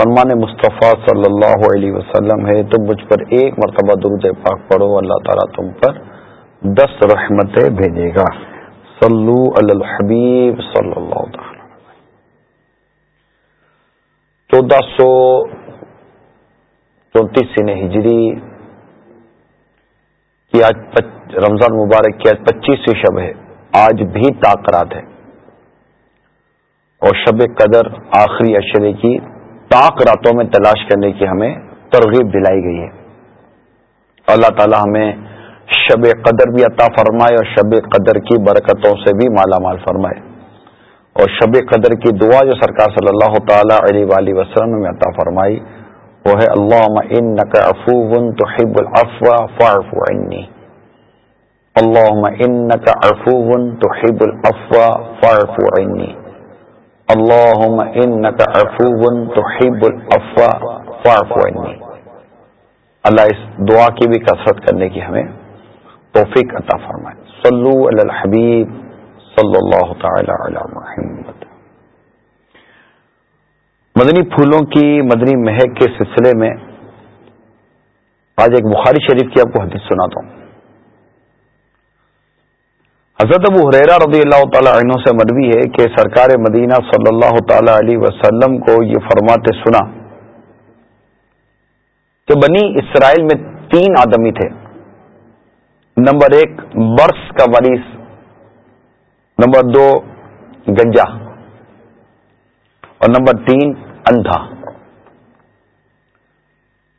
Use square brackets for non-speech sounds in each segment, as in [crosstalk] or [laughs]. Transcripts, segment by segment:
فرمان مصطفیٰ صلی اللہ علیہ وسلم ہے، تم مجھ پر ایک مرتبہ درود پاک پڑھو، اللہ تعالیٰ تم پر دس رحمتیں بھیجے گا۔ صلو علی الحبیب صلی اللہ تعالی۔ چودہ سو چونتیس سن ہجری کی آج رمضان مبارک کی آج پچیسویں شب ہے۔ آج بھی تاکرات ہے۔ اور شب قدر آخری اشرے کی طاق راتوں میں تلاش کرنے کی ہمیں ترغیب دلائی گئی ہے۔ اللہ تعالی ہمیں شب قدر بھی عطا فرمائے اور شب قدر کی برکتوں سے بھی مالا مال فرمائے۔ اور شب قدر کی دعا جو سرکار صلی اللہ تعالی علیہ وآلہ وسلم میں عطا فرمائی، وہ ہے اللہ انک عفو تحب العفو فاعف عنی۔ اللہ انک عفو تحب العفو فاعف عنی۔ اللهم انك عفو تحب العفو فاعف عني اللہ اس دعا کی بھی کثرت کرنے کی ہمیں توفیق عطا فرمائے۔ صلو علی الحبیب صلی اللہ تعالی علی محمد۔ مدنی پھولوں کی مدنی مہک کے سلسلے میں آج ایک بخاری شریف کی آپ کو حدیث سناتا ہوں۔ حضرت ابو حریرا رضی اللہ تعالی عنہ سے مروی ہے کہ سرکار مدینہ صلی اللہ تعالی علیہ وسلم کو یہ فرماتے سنا کہ بنی اسرائیل میں تین آدمی تھے۔ نمبر ایک برس کا وریث نمبر دو گنجا، اور نمبر تین اندھا۔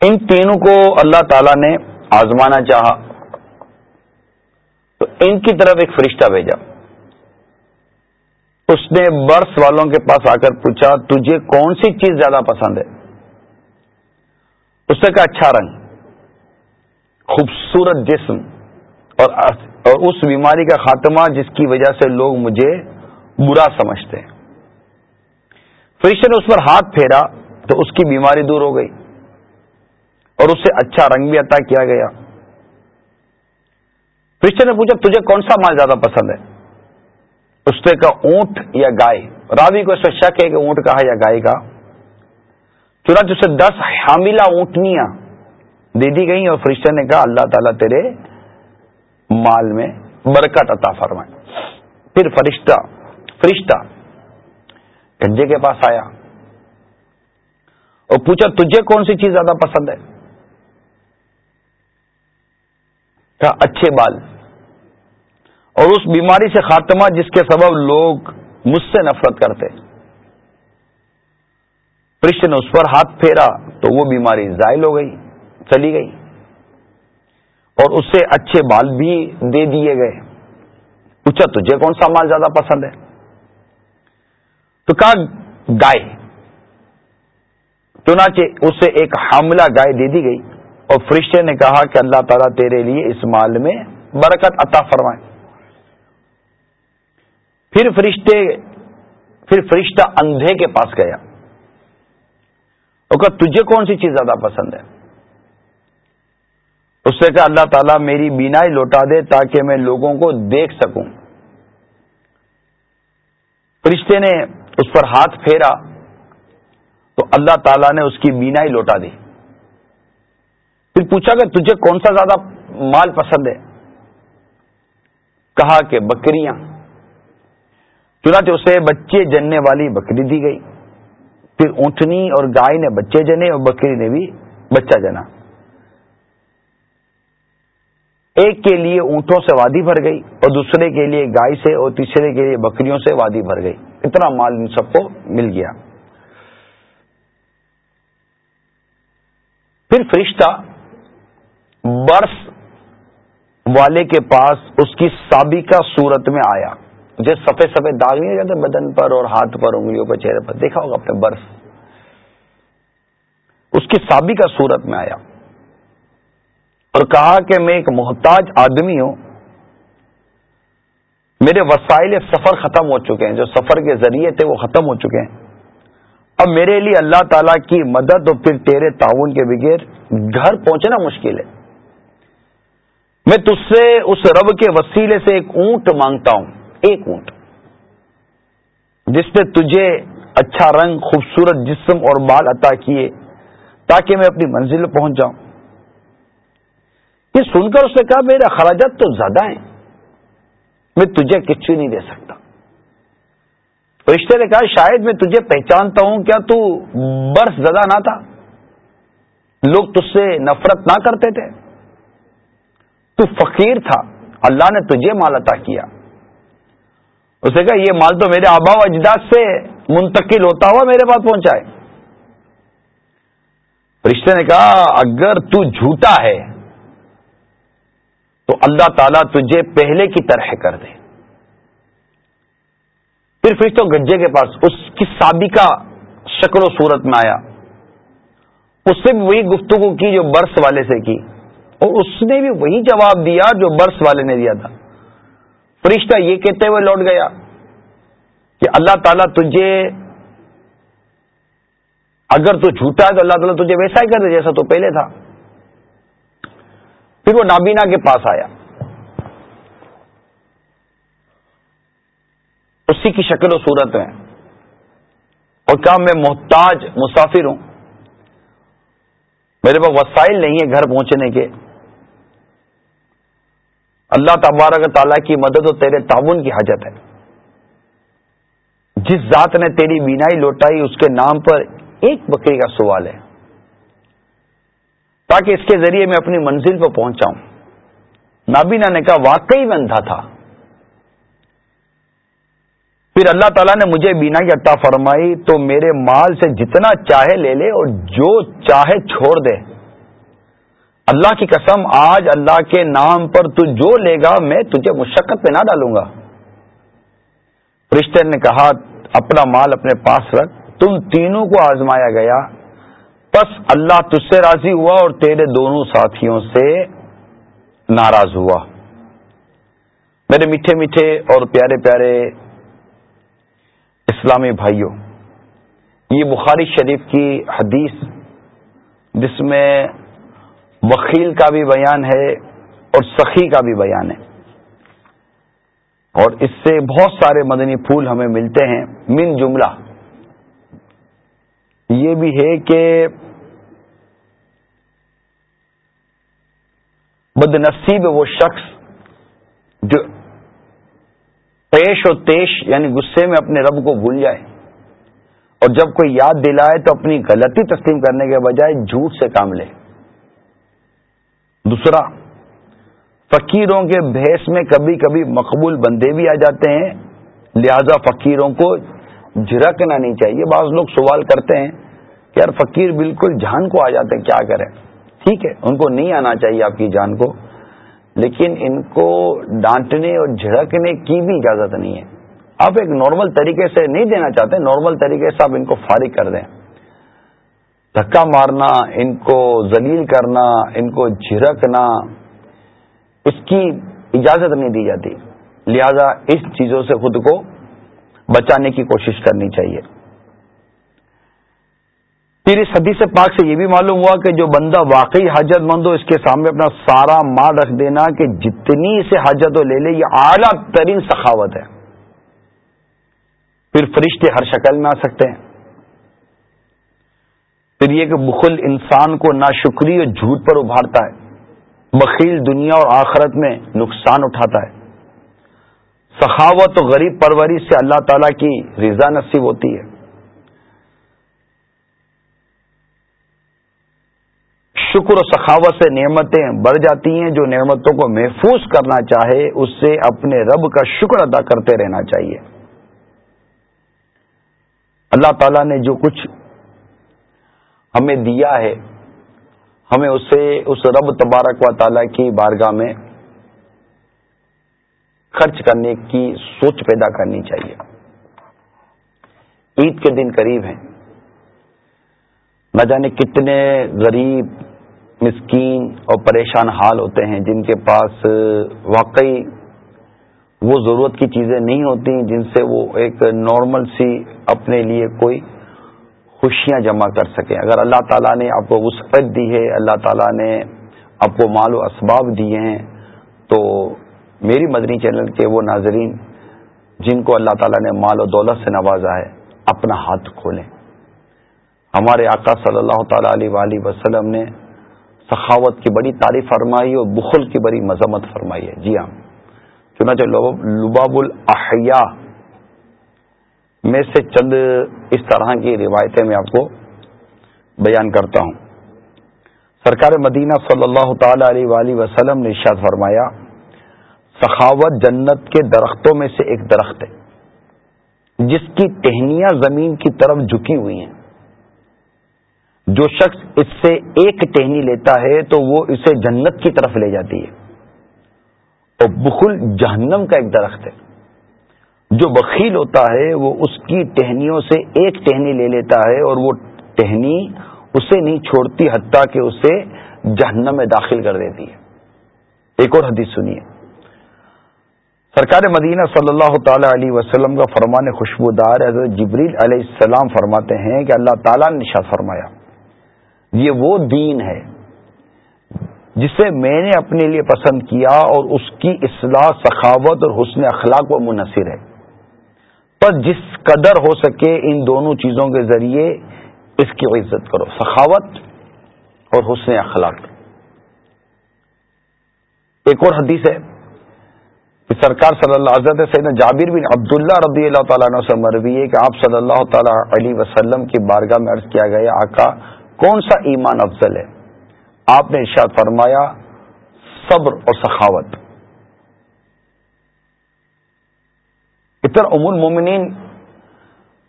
ان تینوں کو اللہ تعالی نے آزمانا چاہا۔ تو ان کی طرف ایک فرشتہ بھیجا۔ اس نے برس والوں کے پاس آ کر پوچھا، تجھے کون سی چیز زیادہ پسند ہے؟ اس نے کہا اچھا رنگ، خوبصورت جسم اور اور اس بیماری کا خاتمہ جس کی وجہ سے لوگ مجھے برا سمجھتے فرشتے نے اس پر ہاتھ پھیرا تو اس کی بیماری دور ہو گئی اور اسے اچھا رنگ بھی عطا کیا گیا۔ فرشتے نے پوچھا، تجھے کون سا مال زیادہ پسند ہے؟ اس نے کہا، اونٹ یا گائے؟ راوی کو اس میں شک ہے کہ اونٹ کہا یا گائے کا۔ چنانچہ اسے دس حاملہ اونٹنیاں دے دی گئی اور فرشتے نے کہا، اللہ تعالیٰ تیرے مال میں برکت عطا فرمائے۔ پھر فرشتہ فرشتہ گنجے کے پاس آیا اور پوچھا، تجھے کون سی چیز زیادہ پسند ہے؟ کہا، اچھے بال۔ اور اس بیماری سے خاتمہ جس کے سبب لوگ مجھ سے نفرت کرتے۔ فرشتے نے اس پر ہاتھ پھیرا تو وہ بیماری زائل ہو گئی، چلی گئی۔ اور اس سے اچھے بال بھی دے دیے گئے۔ پوچھا، تجھے کون سا مال زیادہ پسند ہے؟ تو کہا، گائے۔ چنانچہ اسے ایک حاملہ گائے دے دی گئی۔ اور فرشتے نے کہا کہ اللہ تعالیٰ تیرے لیے اس مال میں برکت عطا فرمائے۔ پھر فرشتے، پھر فرشتہ اندھے کے پاس گیا۔ اور کہا، تجھے کون سی چیز زیادہ پسند ہے؟ اس سے کہا، اللہ تعالیٰ میری بینائی لوٹا دے تاکہ میں لوگوں کو دیکھ سکوں۔ فرشتے نے اس پر ہاتھ پھیرا تو اللہ تعالیٰ نے اس کی بینائی لوٹا دی۔ پھر پوچھا کہ تجھے کون سا زیادہ مال پسند ہے؟ کہا کہ بکریاں۔ چنانچہ اسے بچے جننے والی بکری دی گئی۔ پھر اونٹنی اور گائے نے بچے جنے اور بکری نے بھی بچہ جنا۔ ایک کے لیے اونٹوں سے وادی بھر گئی اور دوسرے کے لیے گائے سے اور تیسرے کے لیے بکریوں سے وادی بھر گئی۔ اتنا مال ان سب کو مل گیا۔ پھر فرشتہ برس والے کے پاس اس کی سابقہ صورت میں آیا۔ جیسے سفید سفید داغ نہیں جاتے بدن پر اور ہاتھ پر، انگلیوں پر، چہرے پر۔ دیکھا ہوگا اپنے برف۔ اس کی سابقہ صورت میں آیا۔ اور کہا کہ میں ایک محتاج آدمی ہوں۔ میرے وسائل سفر ختم ہو چکے ہیں۔ جو سفر کے ذریعے تھے وہ ختم ہو چکے ہیں۔ اب میرے لیے اللہ تعالی کی مدد اور پھر تیرے تعاون کے بغیر گھر پہنچنا مشکل ہے۔ میں تج سے، اس رب کے وسیلے سے ایک اونٹ مانگتا ہوں۔ ایک اونٹ جس نے تجھے اچھا رنگ، خوبصورت جسم اور بال عطا کیے تاکہ میں اپنی منزل پہنچ جاؤں۔ یہ سن کر اس نے کہا، میرے اخراجات تو زیادہ ہیں، میں تجھے کچھ نہیں دے سکتا۔ رشتے نے کہا، شاید میں تجھے پہچانتا ہوں، کیا تو برس زدہ نہ تھا؟ لوگ تج سے نفرت نہ کرتے تھے۔ تو فقیر تھا، اللہ نے تجھے مال عطا کیا۔ اسے کہا، یہ مال تو میرے آبا و اجداد سے منتقل ہوتا ہوا میرے پاس پہنچا ہے. رشتے نے کہا، اگر تو جھوٹا ہے، تو اللہ تعالیٰ تجھے پہلے کی طرح کر دے. پھر پھر تو گجے کے پاس اس کی سابقہ شکل و صورت میں آیا۔ اس سے بھی وہی گفتگو کی جو برس والے سے کی اور اس نے بھی وہی جواب دیا جو برس والے نے دیا تھا۔ فرشتہ یہ کہتے ہوئے لوٹ گیا کہ اللہ تعالیٰ تجھے اگر تو جھوٹا ہے تو اللہ تعالیٰ تجھے ویسا ہی کر دے جیسا تو پہلے تھا۔ پھر وہ نابینا کے پاس آیا۔ اسی کی شکل و صورت میں اور کیا میں محتاج مسافر ہوں۔ میرے پاس وسائل نہیں ہے گھر پہنچنے کے۔ اللہ تبارک تعالیٰ کی مدد و تیرے تعاون کی حاجت ہے۔ جس ذات نے تیری بینائی لوٹائی، اس کے نام پر ایک بکری کا سوال ہے۔ تاکہ اس کے ذریعے میں اپنی منزل پہ پہنچاؤں۔ نابینا نے کہا، واقعی میں اندھا تھا۔ پھر اللہ تعالیٰ نے مجھے بینا کی عطا فرمائی، تو میرے مال سے جتنا چاہے لے لے اور جو چاہے چھوڑ دے۔ اللہ کی قسم، آج اللہ کے نام پر تو جو لے گا میں تجھے مشقت پہ نہ ڈالوں گا۔ رشتے نے کہا، اپنا مال اپنے پاس رکھ۔ تم تینوں کو آزمایا گیا۔ بس اللہ تج سے راضی ہوا اور تیرے دونوں ساتھیوں سے ناراض ہوا۔ میرے میٹھے میٹھے اور پیارے پیارے اسلامی بھائیوں، یہ بخاری شریف کی حدیث جس میں وکیل کا بھی بیان ہے اور سخی کا بھی بیان ہے۔ اور اس سے بہت سارے مدنی پھول ہمیں ملتے ہیں۔ من جملہ۔ یہ بھی ہے کہ بد نصیب وہ شخص جو پیش و تیش یعنی غصے میں اپنے رب کو بھول جائے اور جب کوئی یاد دلائے تو اپنی غلطی تسلیم کرنے کے بجائے جھوٹ سے کام لے۔ دوسرا، فقیروں کے بحث میں کبھی کبھی مقبول بندے بھی آ جاتے ہیں، لہذا فقیروں کو جھرکنا نہیں چاہیے۔ بعض لوگ سوال کرتے ہیں کہ یار فقیر بالکل جان کو آ جاتے ہیں، کیا کریں؟ ٹھیک ہے، ان کو نہیں آنا چاہیے آپ کی جان کو، لیکن ان کو ڈانٹنے اور جھڑکنے کی بھی اجازت نہیں ہے۔ آپ ایک نارمل طریقے سے نہیں دینا چاہتے نارمل طریقے سے آپ ان کو فارغ کر دیں۔ دھکا مارنا، ان کو ذلیل کرنا، ان کو جھڑکنا اس کی اجازت نہیں دی جاتی۔ لہذا اس چیزوں سے خود کو بچانے کی کوشش کرنی چاہیے۔ پھر اس حدیث پاک سے یہ بھی معلوم ہوا کہ جو بندہ واقعی حاجت مند ہو، اس کے سامنے اپنا سارا مال رکھ دینا کہ جتنی سے حاجت ہو لے لے، یہ اعلیٰ ترین سخاوت ہے۔ پھر فرشتے ہر شکل میں آ سکتے ہیں۔ پھر یہ کہ بخل انسان کو ناشکری اور جھوٹ پر ابھارتا ہے بخیل دنیا اور آخرت میں نقصان اٹھاتا ہے۔ سخاوت و غریب پروری سے اللہ تعالی کی رضا نصیب ہوتی ہے۔ شکر و سخاوت سے نعمتیں بڑھ جاتی ہیں، جو نعمتوں کو محفوظ کرنا چاہے، اس سے اپنے رب کا شکر ادا کرتے رہنا چاہیے۔ اللہ تعالیٰ نے جو کچھ ہمیں دیا ہے۔ ہمیں اسے، اس رب تبارک و تعالیٰ کی بارگاہ میں خرچ کرنے کی سوچ پیدا کرنی چاہیے۔ عید کے دن قریب ہیں۔ نہ جانے کتنے غریب، مسکین اور پریشان حال ہوتے ہیں جن کے پاس واقعی وہ ضرورت کی چیزیں نہیں ہوتی جن سے وہ ایک نارمل سی اپنے لیے کوئی خوشیاں جمع کر سکیں۔ اگر اللہ تعالیٰ نے آپ کو وسعت دی ہے، اللہ تعالیٰ نے آپ کو مال و اسباب دیے ہیں، تو میری مدنی چینل کے وہ ناظرین جن کو اللہ تعالیٰ نے مال و دولت سے نوازا ہے، اپنا ہاتھ کھولیں۔ ہمارے آقا صلی اللہ تعالی علیہ وآلہ وسلم نے سخاوت کی بڑی تعریف فرمائی اور بخل کی بڑی مذمت فرمائی ہے۔ جی ہاں۔ چنانچہ لباب الاحیاء میں سے چند اس طرح کی روایتیں میں آپ کو بیان کرتا ہوں۔ سرکار مدینہ صلی اللہ تعالی علیہ وآلہ وسلم نے ارشاد فرمایا، سخاوت جنت کے درختوں میں سے ایک درخت ہے، جس کی ٹہنیاں زمین کی طرف جھکی ہوئی ہیں۔ جو شخص اس سے ایک ٹہنی لیتا ہے تو وہ اسے جنت کی طرف لے جاتی ہے۔ اور بخل جہنم کا ایک درخت ہے۔ جو بخیل ہوتا ہے وہ اس کی ٹہنیوں سے ایک ٹہنی لے لیتا ہے اور وہ ٹہنی اسے نہیں چھوڑتی، حتیٰ کہ اسے جہنم میں داخل کر دیتی ہے۔ ایک اور حدیث سنیے۔ سرکار مدینہ صلی اللہ تعالی علیہ وسلم کا فرمان خوشبودار حضرت جبریل علیہ السلام فرماتے ہیں کہ اللہ تعالیٰ نے نشا فرمایا، یہ وہ دین ہے جسے میں نے اپنے لیے پسند کیا اور اس کی اصلاح، سخاوت اور حسن اخلاق پر منحصر ہے۔ پر جس قدر ہو سکے ان دونوں چیزوں کے ذریعے اس کی عزت کرو۔ سخاوت اور حسن اخلاق۔ ایک اور حدیث ہے۔ کہ سرکار صلی اللہ عزت سید جابر بن عبداللہ رضی اللہ تعالیٰ عنہ سے مروی ہے کہ آپ صلی اللہ تعالی علیہ وسلم کی بارگاہ میں عرض کیا گیا، آقا، کون سا ایمان افضل ہے؟ آپ نے ارشاد فرمایا، صبر اور سخاوت۔ اتر ام المومنین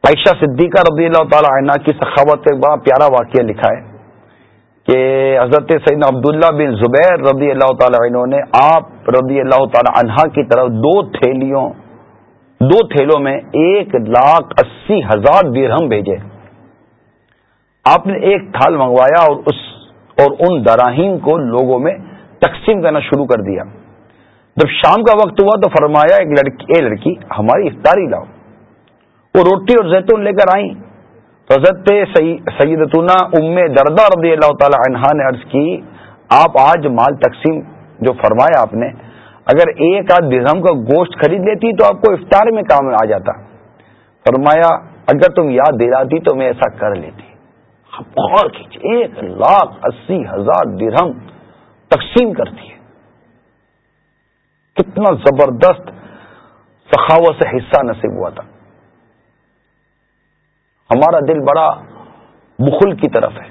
عائشہ صدیقہ رضی اللہ تعالی عنہ کی سخاوت ایک بڑا پیارا واقعہ لکھا ہے کہ حضرت سعید عبداللہ بن زبیر رضی اللہ تعالی عنہ نے آپ رضی اللہ تعالی عنہ کی طرف دو تھیلیوں، دو تھیلوں میں ایک لاکھ اسی ہزار درہم بھیجے۔ آپ نے ایک تھال منگوایا اور اس اور ان دراہیم کو لوگوں میں تقسیم کرنا شروع کر دیا۔ جب شام کا وقت ہوا تو فرمایا ایک لڑکی اے لڑکی، ہماری افطاری لاؤ۔ وہ روٹی اور زیتون لے کر آئیں۔ تو حضرت سیدتنا ام دردہ رضی اللہ تعالی عنہا نے عرض کی، آپ آج مال تقسیم جو فرمایا آپ نے، اگر ایک آدھ درہم کا گوشت خرید لیتی تو آپ کو افطار میں کام آ جاتا۔ فرمایا، اگر تم یاد دلاتی تو میں ایسا کر لیتی۔ غور ایک لاکھ اسی ہزار درہم تقسیم کرتی ہے۔ کتنا زبردست سخاوت سے حصہ نصیب ہوا تھا۔ ہمارا دل بڑا بخل کی طرف ہے۔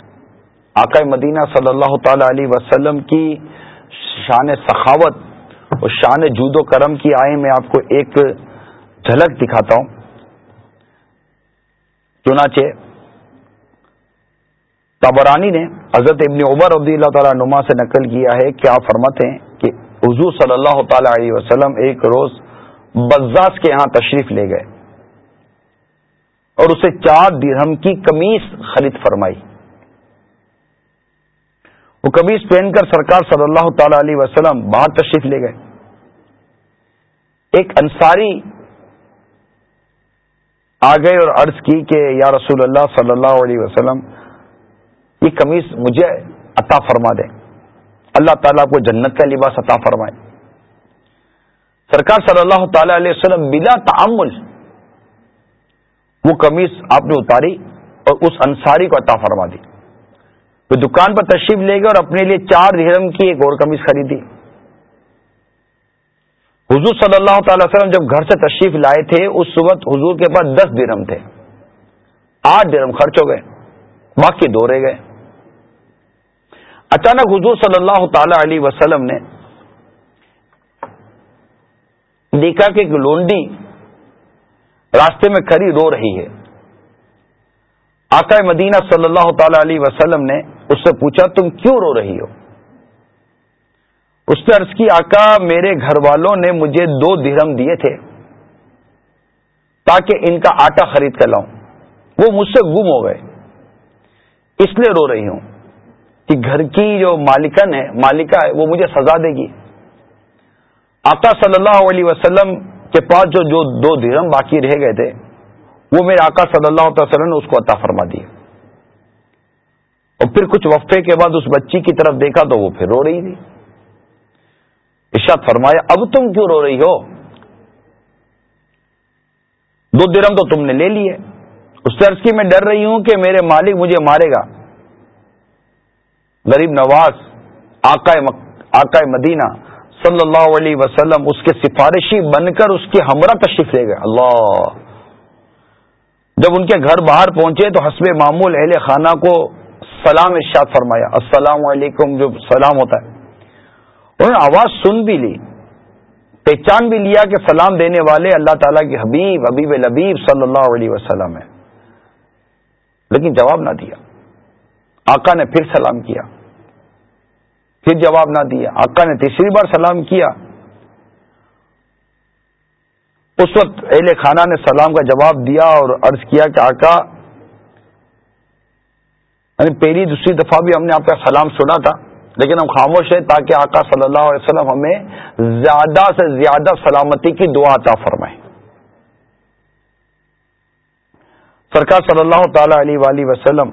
آقا مدینہ صلی اللہ تعالی علیہ وسلم کی شان سخاوت اور شان جود و کرم کی آئے میں آپ کو ایک جھلک دکھاتا ہوں۔ چنانچہ تبرانی نے حضرت ابن عمر رضی اللہ تعالیٰ نما سے نقل کیا ہے کہ آپ فرماتے ہیں؟ حضور صلی اللہ تعالی علیہ وسلم ایک روز بزاز کے یہاں تشریف لے گئے اور اسے چار درہم کی کمیز خرید فرمائی۔ وہ کمیز پہن کر سرکار صلی اللہ تعالی علیہ وسلم باہر تشریف لے گئے۔ ایک انصاری آ گئے اور عرض کی کہ یا رسول اللہ صلی اللہ علیہ وسلم، یہ کمیز مجھے عطا فرما دے اللہ تعالیٰ کو جنت کا لباس عطا فرمائے۔ سرکار صلی اللہ تعالی علیہ وسلم بلا تعمل وہ کمیز آپ نے اتاری اور اس انصاری کو عطا فرما دی۔ وہ دکان پر تشریف لے گئے اور اپنے لیے چار درہم کی ایک اور کمیز خریدی۔ حضور صلی اللہ تعالی وسلم جب گھر سے تشریف لائے تھے، اس وقت حضور کے پاس دس درہم تھے۔ آٹھ درہم خرچ ہو گئے، باقی دو رہ گئے۔ اچانک حضور صلی اللہ تعالی علیہ وسلم نے دیکھا کہ ایک لونڈی راستے میں کھڑی رو رہی ہے۔ آقا مدینہ صلی اللہ تعالی علیہ وسلم نے اس سے پوچھا، تم کیوں رو رہی ہو؟ اس نے عرض کی، آقا، میرے گھر والوں نے مجھے دو درہم دیے تھے تاکہ ان کا آٹا خرید کر لاؤں۔ وہ مجھ سے گم ہو گئے۔ اس لیے رو رہی ہوں۔ کہ گھر کی جو مالکن ہے مالکہ ہے، وہ مجھے سزا دے گی۔ آقا صلی اللہ علیہ وسلم کے پاس جو جو دو درم باقی رہ گئے تھے، وہ میرے آقا صلی اللہ علیہ وسلم نے اس کو عطا فرما دی اور پھر کچھ وقفے کے بعد اس بچی کی طرف دیکھا تو وہ پھر رو رہی تھی۔ ارشاد فرمایا، اب تم کیوں رو رہی ہو؟ دو درم تو تم نے لے لیے۔ اس طرح کی، میں ڈر رہی ہوں کہ میرے مالک مجھے مارے گا۔ غریب نواز، آقا مدینہ صلی اللہ علیہ وسلم اس کے سفارشی بن کر اس کے ہمراہ تشریف لے گئے۔ اللہ۔ جب ان کے گھر باہر پہنچے تو حسب معمول اہل خانہ کو سلام ارشاد فرمایا۔ السلام علیکم، جو سلام ہوتا ہے۔ انہوں نے آواز سن بھی لی، پہچان بھی لیا کہ سلام دینے والے اللہ تعالیٰ کے حبیب حبیب لبیب صلی اللہ علیہ وسلم ہے لیکن جواب نہ دیا۔ آقا نے پھر سلام کیا۔ پھر جواب نہ دیا۔ آقا نے تیسری بار سلام کیا۔ اس وقت اہل خانہ نے سلام کا جواب دیا اور عرض کیا کہ آقا یعنی پہلی دوسری دفعہ بھی ہم نے آپ کا سلام سنا تھا، لیکن ہم خاموش ہیں تاکہ آقا صلی اللہ علیہ وسلم ہمیں زیادہ سے زیادہ سلامتی کی دعا عطا فرمائے۔ سرکار صلی اللہ تعالی علیہ وسلم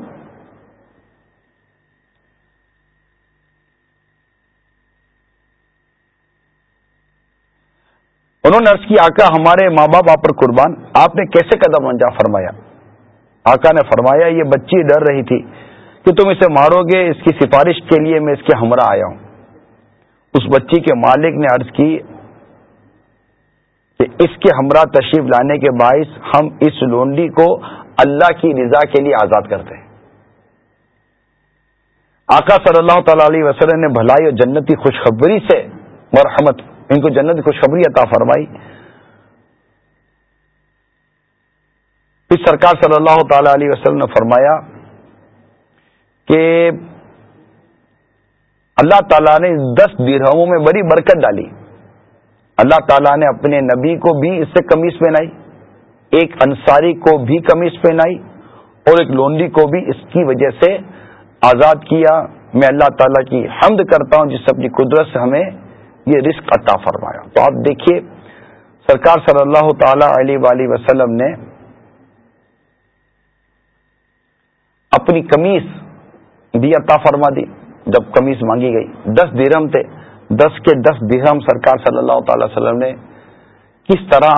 انہوں نے عرض کی آقا، ہمارے ماں باپ آپ پر قربان۔ آپ نے کیسے قدم انجا فرمایا؟ آقا نے فرمایا، یہ بچی ڈر رہی تھی کہ تم اسے مارو گے، اس کی سفارش کے لیے میں اس کے ہمراہ آیا ہوں۔ اس بچی کے مالک نے عرض کی کہ اس کے ہمراہ تشریف لانے کے باعث ہم اس لونڈی کو اللہ کی رضا کے لیے آزاد کرتے ہیں۔ آقا صلی اللہ تعالی علیہ وسلم نے بھلائی اور جنتی خوشخبری سے مرحمت ان کو جنت خوشخبری عطا فرمائی۔ پھر سرکار صلی اللہ تعالی علیہ وسلم نے فرمایا کہ اللہ تعالیٰ نے دس درہموں میں بڑی برکت ڈالی۔ اللہ تعالیٰ نے اپنے نبی کو بھی اس سے کمیز پہنائی، ایک انصاری کو بھی کمیز پہنائی اور ایک لونڈی کو بھی اس کی وجہ سے آزاد کیا۔ میں اللہ تعالیٰ کی حمد کرتا ہوں جس اپنی قدرت سے ہمیں یہ رزق عطا فرمایا۔ تو آپ دیکھیے، سرکار صلی اللہ تعالی علیہ وآلہ وسلم نے اپنی کمیز بھی عطا فرما دی، جب کمیز مانگی گئی۔ دس درہم تھے۔ دس کے دس درہم سرکار صلی اللہ تعالی وسلم نے کس طرح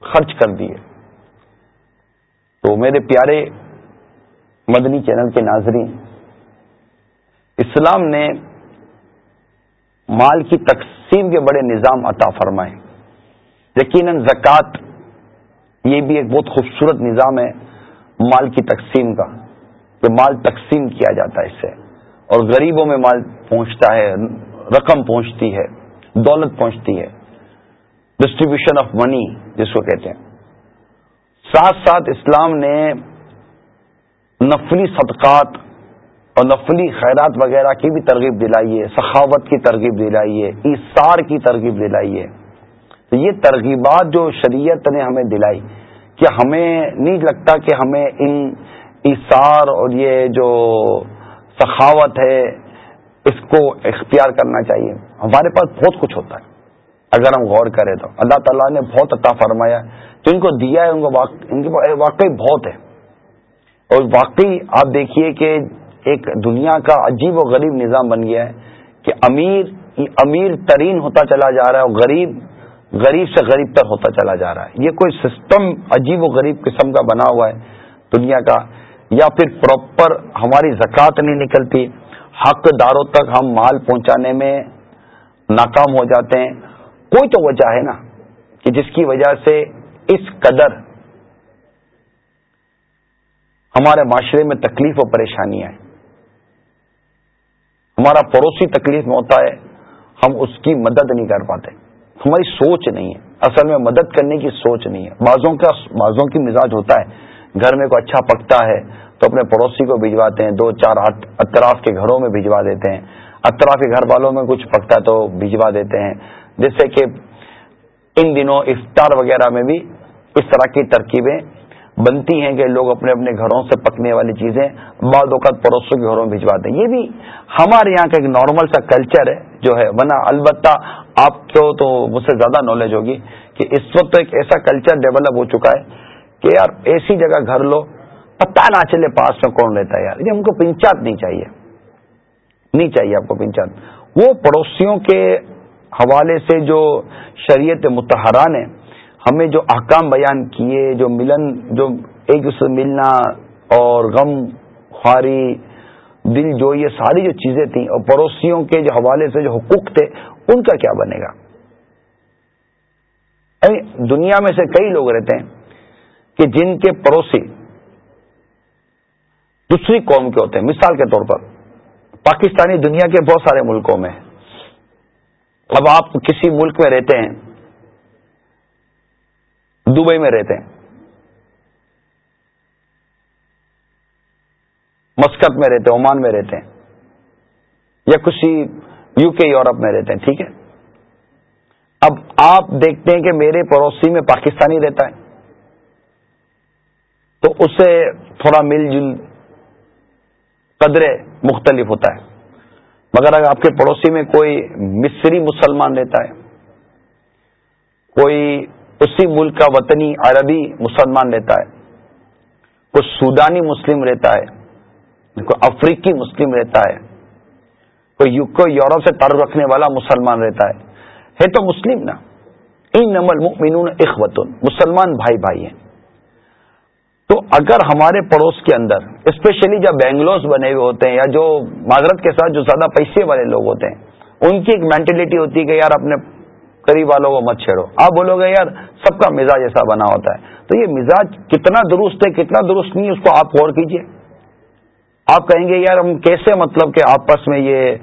خرچ کر دیے۔ تو میرے پیارے مدنی چینل کے ناظرین، اسلام نے مال کی تقسیم کے بڑے نظام عطا فرمائے۔ یقیناً زکوٰۃ یہ بھی ایک بہت خوبصورت نظام ہے مال کی تقسیم کا، کہ مال تقسیم کیا جاتا ہے اس سے۔ اور غریبوں میں مال پہنچتا ہے، رقم پہنچتی ہے، دولت پہنچتی ہے۔ ڈسٹریبیوشن آف منی جس کو کہتے ہیں۔ ساتھ ساتھ اسلام نے نفلی صدقات اور نفلی خیرات وغیرہ کی بھی ترغیب دلائی سخاوت کی ترغیب دلائی ہے ایسار کی ترغیب دلائی ہے تو یہ ترغیبات جو شریعت نے ہمیں دلائی، کہ ہمیں نہیں لگتا کہ ہمیں ان ایسار اور یہ جو سخاوت ہے، اس کو اختیار کرنا چاہیے۔ ہمارے پاس بہت کچھ ہوتا ہے۔ اگر ہم غور کریں تو اللہ تعالیٰ نے بہت عطا فرمایا۔ جو ان کو دیا ہے، ان کو واقعی بہت ہے۔ اور واقعی آپ دیکھیے کہ ایک دنیا کا عجیب و غریب نظام بن گیا ہے کہ امیر امیر ترین ہوتا چلا جا رہا ہے اور غریب غریب سے غریب تر ہوتا چلا جا رہا ہے۔ یہ کوئی سسٹم عجیب و غریب قسم کا بنا ہوا ہے دنیا کا۔ یا پھر پراپر ہماری زکوٰۃ نہیں نکلتی۔ حق داروں تک ہم مال پہنچانے میں ناکام ہو جاتے ہیں۔ کوئی تو وجہ ہے نا کہ جس کی وجہ سے اس قدر ہمارے معاشرے میں تکلیف و پریشانیاں ہیں۔ ہمارا پڑوسی تکلیف میں ہوتا ہے، ہم اس کی مدد نہیں کر پاتے۔ ہماری سوچ نہیں ہے۔ اصل میں مدد کرنے کی سوچ نہیں ہے۔ بازوں کا بازوں کی مزاج ہوتا ہے۔ گھر میں کوئی اچھا پکتا ہے تو اپنے پڑوسی کو بھجواتے ہیں، دو، چار اطراف کے گھروں میں بھجوا دیتے ہیں۔ اطراف کے گھر والوں میں کچھ پکتا ہے تو بھجوا دیتے ہیں۔ جیسے کہ ان دنوں افطار وغیرہ میں بھی اس طرح کی ترکیبیں بنتی ہیں کہ لوگ اپنے اپنے گھروں سے پکنے والی چیزیں بعض اوقات پڑوسوں کے گھروں میں بھجواتے ہیں۔ یہ بھی ہمارے یہاں کا ایک نارمل سا کلچر ہے جو ہے۔ ورنہ البتہ آپ کو تو مجھ سے زیادہ نالج ہوگی کہ اس وقت تو ایک ایسا کلچر ڈیولپ ہو چکا ہے کہ یار ایسی جگہ گھر لو پتا نہ چلے پاس میں کون رہتا ہے یار۔ یہ ہم کو پنچات نہیں چاہیے۔ نہیں چاہیے آپ کو پنچات۔ وہ پڑوسیوں کے حوالے سے جو شریعت متحرہ نے ہمیں جو احکام بیان کیے، جو ملن، جو ایک دوسرے ملنا اور غم، خواری، دل جو یہ ساری جو چیزیں تھیں، اور پڑوسیوں کے جو حوالے سے جو حقوق تھے، ان کا کیا بنے گا؟ یعنی دنیا میں سے کئی لوگ رہتے ہیں کہ جن کے پڑوسی دوسری قوم کے ہوتے ہیں، مثال کے طور پر پاکستانی دنیا کے بہت سارے ملکوں میں۔ اب آپ کسی ملک میں رہتے ہیں دبئی میں رہتے ہیں۔ مسکت میں رہتے ہیں، عمان میں رہتے ہیں، یا کسی یو کے، یورپ میں رہتے ہیں، ٹھیک ہے۔ اب آپ دیکھتے ہیں کہ میرے پڑوسی میں پاکستانی رہتا ہے، تو اس سے تھوڑا مل جل قدرے مختلف ہوتا ہے۔ مگر اگر آپ کے پڑوسی میں کوئی مصری مسلمان رہتا ہے، کوئی اسی ملک کا وطنی عربی مسلمان رہتا ہے کوئی سودانی مسلم رہتا ہے کوئی افریقی مسلم رہتا ہے، کوئی یوکو، یورپ سے تعلق رکھنے والا مسلمان رہتا ہے۔ ہے تو مسلم نا۔ ان نمل مینون اخوتن مسلمان بھائی بھائی ہیں۔ تو اگر ہمارے پڑوس کے اندر اسپیشلی جب بینگلورس بنے ہوئے ہوتے ہیں یا جو معذرت کے ساتھ جو زیادہ پیسے والے لوگ ہوتے ہیں، ان کی ایک مینٹلٹی ہوتی ہے کہ یار اپنے قریب والوں کو مت چھیڑو۔ آپ بولو گے، یار سب کا مزاج ایسا بنا ہوتا ہے۔ تو یہ مزاج کتنا درست ہے، کتنا درست نہیں اس کو آپ غور کیجیے۔ آپ کہیں گے، یار ہم کیسے مطلب کہ آپس میں یہ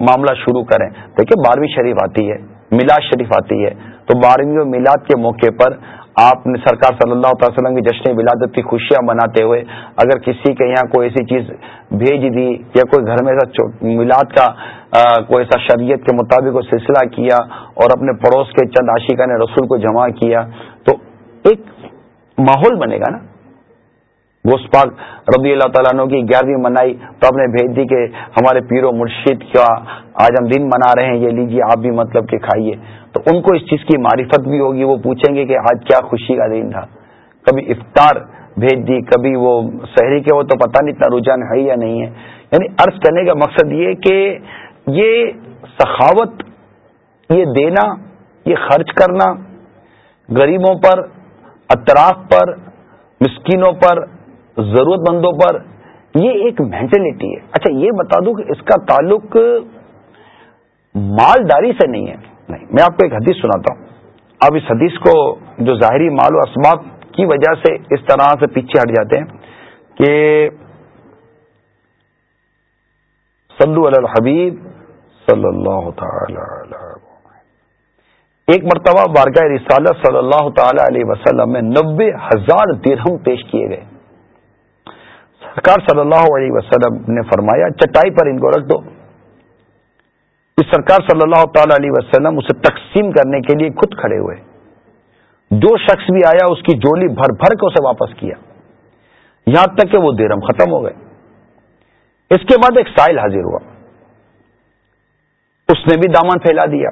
معاملہ شروع کریں؟ دیکھیے، بارہویں شریف آتی ہے، میلاد شریف آتی ہے۔ تو بارہویں میلاد کے موقع پر آپ نے سرکار صلی اللہ تعالی وسلم کی جشن ولادت کی خوشیاں مناتے ہوئے اگر کسی کے یہاں کوئی ایسی چیز بھیج دی یا کوئی گھر میں ایسا میلاد کا کوئی ایسا شریعت کے مطابق وہ سلسلہ کیا اور اپنے پڑوس کے چند عاشقہ نے رسول کو جمع کیا تو ایک ماحول بنے گا نا؟ گوشت پاک ربی اللہ تعالیٰ عنہ کی گیارہویں منائی تو آپ نے بھیج دی کہ ہمارے پیر و مرشید کا آج ہم دن منا رہے ہیں، یہ لیجیے، آپ بھی مطلب کہ کھائیے۔ تو ان کو اس چیز کی معرفت بھی ہوگی، وہ پوچھیں گے کہ آج کیا خوشی کا دن تھا۔ کبھی افطار بھیج دی، کبھی وہ شہری کے وہ تو پتہ نہیں اتنا رجحان ہے یا نہیں ہے۔ یعنی عرض کرنے کا مقصد یہ کہ یہ سخاوت، یہ دینا، یہ خرچ کرنا، غریبوں پر، اطراف پر، مسکینوں پر ضرورت مندوں پر، یہ ایک مینٹلٹی ہے۔ اچھا یہ بتا دوں کہ اس کا تعلق مالداری سے نہیں ہے۔ نہیں، میں آپ کو ایک حدیث سناتا ہوں۔ اب اس حدیث کو، جو ظاہری مال و اسباب کی وجہ سے اس طرح سے پیچھے ہٹ جاتے ہیں کہ صلو علی الحبیب صلی اللہ تعالی ایک مرتبہ بارگاہ رسالت صلی اللہ تعالی علیہ وسلم میں نبے ہزار درہم پیش کیے گئے۔ سرکار صلی اللہ علیہ وسلم نے فرمایا، چٹائی پر ان کو رکھ دو۔ اس سرکار صلی اللہ تعالی علیہ وسلم اسے تقسیم کرنے کے لیے خود کھڑے ہوئے۔ جو شخص بھی آیا، اس کی جولی بھر بھر کے اسے واپس کیا۔ یہاں تک کہ وہ دیرم ختم ہو گئے۔ اس کے بعد ایک سائل حاضر ہوا۔ اس نے بھی دامن پھیلا دیا۔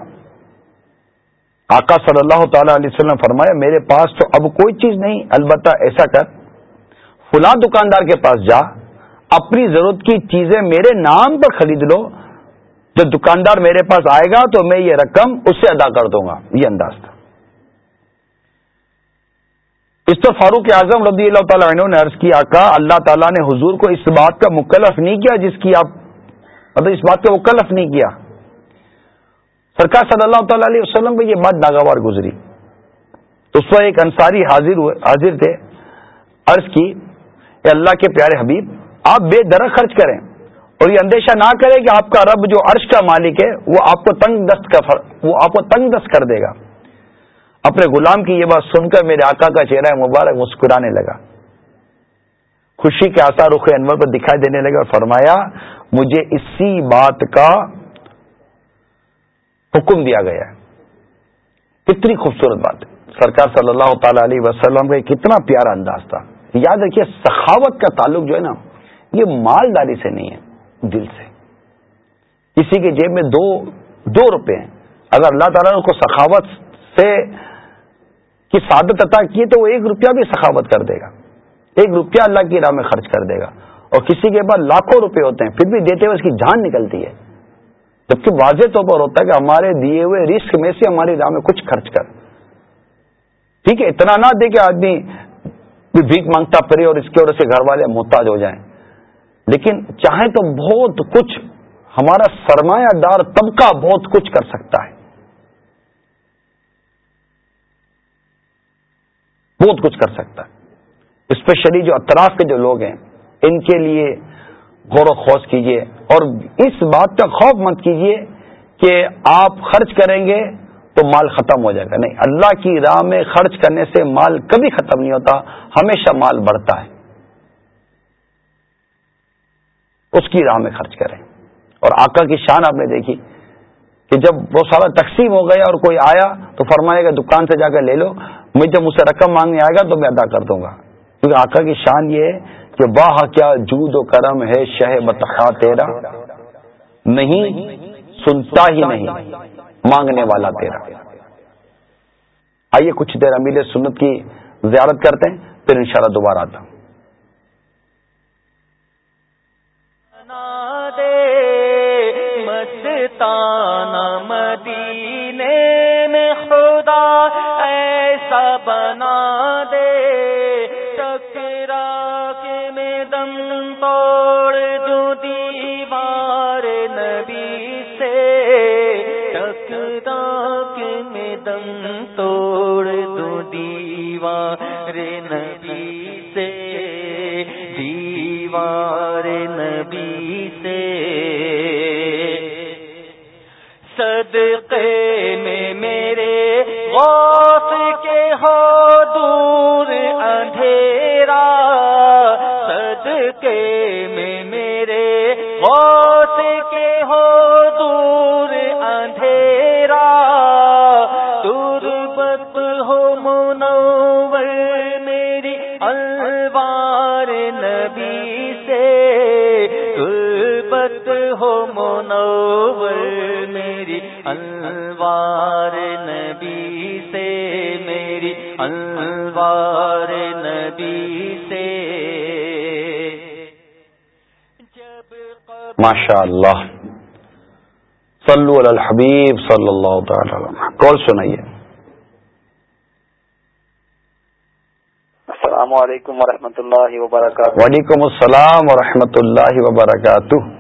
آقا صلی اللہ تعالی علیہ وسلم فرمایا، میرے پاس تو اب کوئی چیز نہیں، البتہ ایسا کر۔ فلاں دکاندار کے پاس جا، اپنی ضرورت کی چیزیں میرے نام پر خرید لو، جب دکاندار میرے پاس آئے گا تو میں یہ رقم اس سے ادا کر دوں گا۔ یہ انداز تھا۔ اس تو فاروق اعظم رضی اللہ تعالیٰ عنہ نے عرض کیا آقا اللہ تعالیٰ نے حضور کو اس بات کا مکلف نہیں کیا جس کی آپ مطلب اس بات کا مکلف نہیں کیا۔ سرکار صلی اللہ تعالی علیہ وسلم کو یہ بات ناگوار گزری۔ اس وقت ایک انصاری حاضر ہوئے حاضر تھے۔ عرض کی اے اللہ کے پیارے حبیب، آپ بے درخت خرچ کریں اور یہ اندیشہ نہ کرے کہ آپ کا رب جو عرش کا مالک ہے، وہ آپ کو تنگ دست کا وہ آپ کو تنگ دست کر دے گا۔ اپنے غلام کی یہ بات سن کر میرے آقا کا چہرہ مبارک مسکرانے لگا۔ خوشی کے آثار رخ انور پر دکھائی دینے لگا اور فرمایا، مجھے اسی بات کا حکم دیا گیا ہے۔ کتنی خوبصورت بات ہے۔ سرکار صلی اللہ تعالی علیہ وسلم کا کتنا پیارا انداز تھا۔ یاد رکھیے، سخاوت کا تعلق جو ہے نا، یہ مالداری سے نہیں ہے، دل سے۔ کسی کے جیب میں دو دو روپے ہیں۔ اگر اللہ تعالیٰ نے کو سخاوت سے، کی سعادت عطا کی تو وہ ایک روپیہ بھی سخاوت کر دے گا۔ ایک روپیہ اللہ کی راہ میں خرچ کر دے گا۔ اور کسی کے بعد لاکھوں روپے ہوتے ہیں، پھر بھی دیتے ہوئے اس کی جان نکلتی ہے۔ جبکہ واضح طور پر ہوتا ہے کہ ہمارے دیے ہوئے رسک میں سے ہماری راہ میں کچھ خرچ کر۔ ٹھیک ہے، اتنا نہ دے کہ آدمی بھیک مانگتا پھرے اور اس کی وجہ سے گھر والے محتاج ہو جائیں۔ لیکن چاہیں تو بہت کچھ ہمارا سرمایہ دار طبقہ بہت کچھ کر سکتا ہے۔ بہت کچھ کر سکتا ہے۔ اسپیشلی جو اطراف کے جو لوگ ہیں، ان کے لیے غور و خوص کیجیے اور اس بات کا خوف مت کیجیے کہ آپ خرچ کریں گے تو مال ختم ہو جائے گا۔ نہیں، اللہ کی راہ میں خرچ کرنے سے مال کبھی ختم نہیں ہوتا، ہمیشہ مال بڑھتا ہے۔ اس کی راہ میں خرچ کریں۔ اور آقا کی شان آپ نے دیکھی کہ جب وہ سارا تقسیم ہو گیا اور کوئی آیا تو فرمائے گا، دکان سے جا کر لے لو، مجھے جب مجھ سے رقم مانگنے آئے گا تو میں ادا کر دوں گا۔ کیونکہ آقا کی شان یہ ہے کہ واہ، کیا جود و کرم ہے شہ بتخا تیرا۔ نہیں، سنتا ہی نہیں۔ مانگنے والا تیرا۔ آئیے کچھ دیر امیر سنت کی زیارت کرتے ہیں، پھر انشاءاللہ دوبارہ آتا ہوں۔ صدقے میں میرے غوث کے ہو دور اندھیرا، صدقے میں میرے غوث کے ہو دور اندھیرا، تربت ہو منور میری الوار نبی سے، تربت ہو منور ماشاء اللہ۔ صلو علی الحبیب صلی اللہ تعالی کال سنائیے؟ السلام علیکم ورحمۃ اللہ وبرکاتہ۔ وعلیکم السلام ورحمۃ اللہ وبرکاتہ۔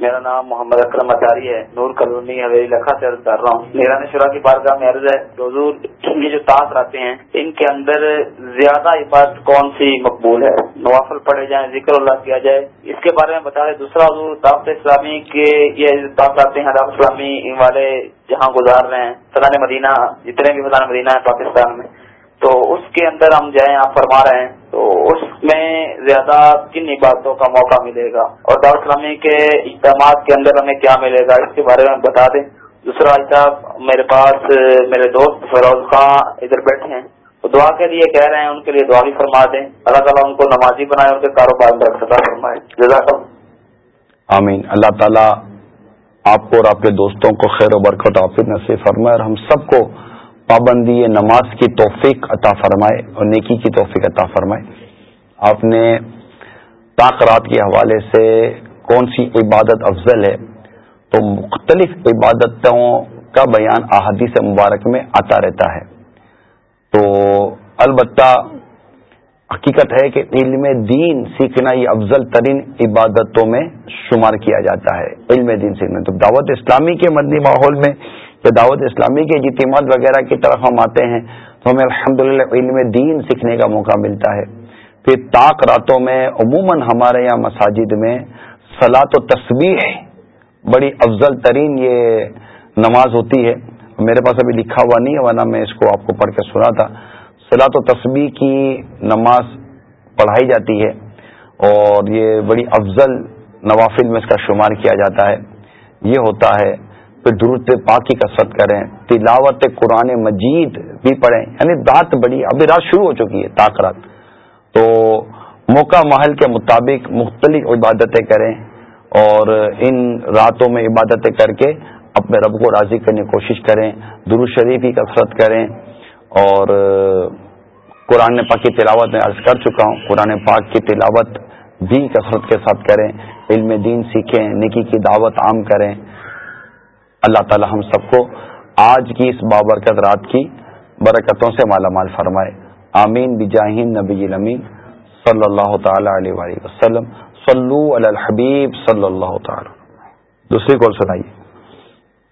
میرا نام محمد اکرم اچاری ہے، نور کلونی حویلی لکھا سے عرض کر رہا ہوں۔ میرا شرا کی بارگاہ میں عرض ہے حضور، یہ جو تاث رہتے ہیں، ان کے اندر زیادہ عبادت کون سی مقبول ہے؟ نوافل پڑھے جائیں، ذکر اللہ کیا جائے؟ اس کے بارے میں بتا دیں، دوسرا حضور دعوت اسلامی کے یہ تاث آتے ہیں دعوت اسلامی والے جہاں گزار رہے ہیں فضان مدینہ، جتنے بھی فضان مدینہ ہیں، پاکستان میں تو اس کے اندر ہم جائیں، آپ فرما رہے ہیں، تو اس میں زیادہ کن عبادتوں کا موقع ملے گا؟ اور دار اسلامی کے اجتماعات کے اندر ہمیں کیا ملے گا؟ اس کے بارے میں بتا دیں۔ دوسرا صاحب، میرے پاس، میرے دوست فیروز خان ادھر بیٹھے ہیں۔ وہ دعا کے لیے کہہ رہے ہیں، ان کے لیے دعا بھی فرما دیں۔ اللہ تعالیٰ ان کو نمازی بنائے، ان کے کاروبار میں رکھتا فرمائے۔ جزاک آمین۔ اللہ تعالیٰ آپ کو اور آپ کے دوستوں کو خیر و برکت آفر نصیب فرمائے، اور ہم سب کو پابندی نماز کی توفیق عطا فرمائے اور نیکی کی توفیق عطا فرمائے۔ آپ نے طاقرات کے حوالے سے کون سی عبادت افضل ہے؟ تو مختلف عبادتوں کا بیان احادیث مبارک میں آتا رہتا ہے۔ تو البتہ حقیقت ہے کہ علم دین سیکھنا یہ افضل ترین عبادتوں میں شمار کیا جاتا ہے۔ علم دین سیکھنا۔ تو دعوت اسلامی کے مدنی ماحول میں یا دعوت اسلامی کے اجتماعات وغیرہ کی طرف ہم آتے ہیں، تو ہمیں الحمد علم دین سیکھنے کا موقع ملتا ہے۔ پھر طاق راتوں میں، عموماً ہمارے یہاں مساجد میں سلاط و تصویر بڑی افضل ترین یہ نماز ہوتی ہے۔ میرے پاس ابھی لکھا ہوا نہیں ہے، ورنہ میں اس کو آپ کو پڑھ کے سنا تھا۔ سلاط و تصویر کی نماز پڑھائی جاتی ہے اور یہ بڑی افضل نوافل میں اس کا شمار کیا جاتا ہے۔ یہ ہوتا ہے پھر درود پاک کی کثرت کریں، تلاوت قرآن مجید بھی پڑھیں۔ یعنی رات بڑی ابھی رات شروع ہو چکی ہے، تاک رات۔ تو موقع محل کے مطابق مختلف عبادتیں کریں اور ان راتوں میں عبادتیں کر کے اپنے رب کو راضی کرنے کی کوشش کریں۔ درو شریف کی کثرت کریں اور قرآن پاک کی تلاوت میں عرض کر چکا ہوں، قرآن پاک کی تلاوت بھی کثرت کے ساتھ کریں۔ علم دین سیکھیں نکی کی دعوت عام کریں۔ اللہ تعالی ہم سب کو آج کی اس بابرکت رات کی برکتوں سے مالا مال فرمائے۔ آمین۔ بجاہین نبی الامین۔ صلی اللہ تعالی علیہ وسلم۔ صلو علی الحبیب صلی اللہ تعالی۔ دوسری کال سنائیے۔